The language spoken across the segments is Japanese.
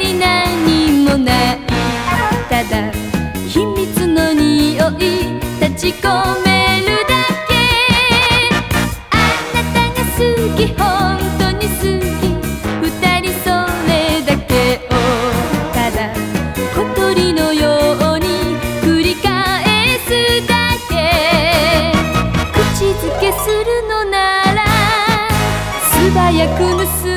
に何もないただ秘密の匂い立ち込めるだけあなたが好き本当に好き二人それだけをただ小鳥のように繰り返すだけ。口づけするのなら素早く盗む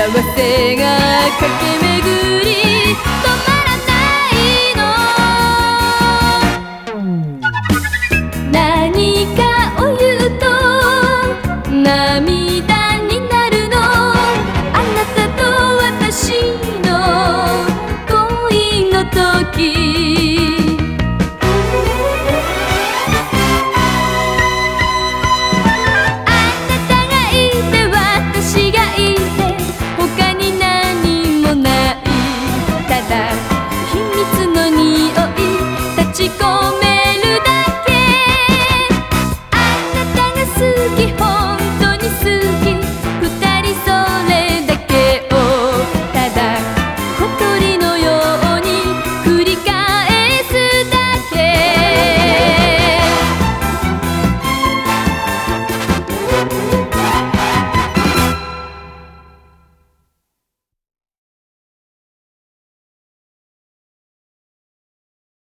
야, 왜 때가 갈게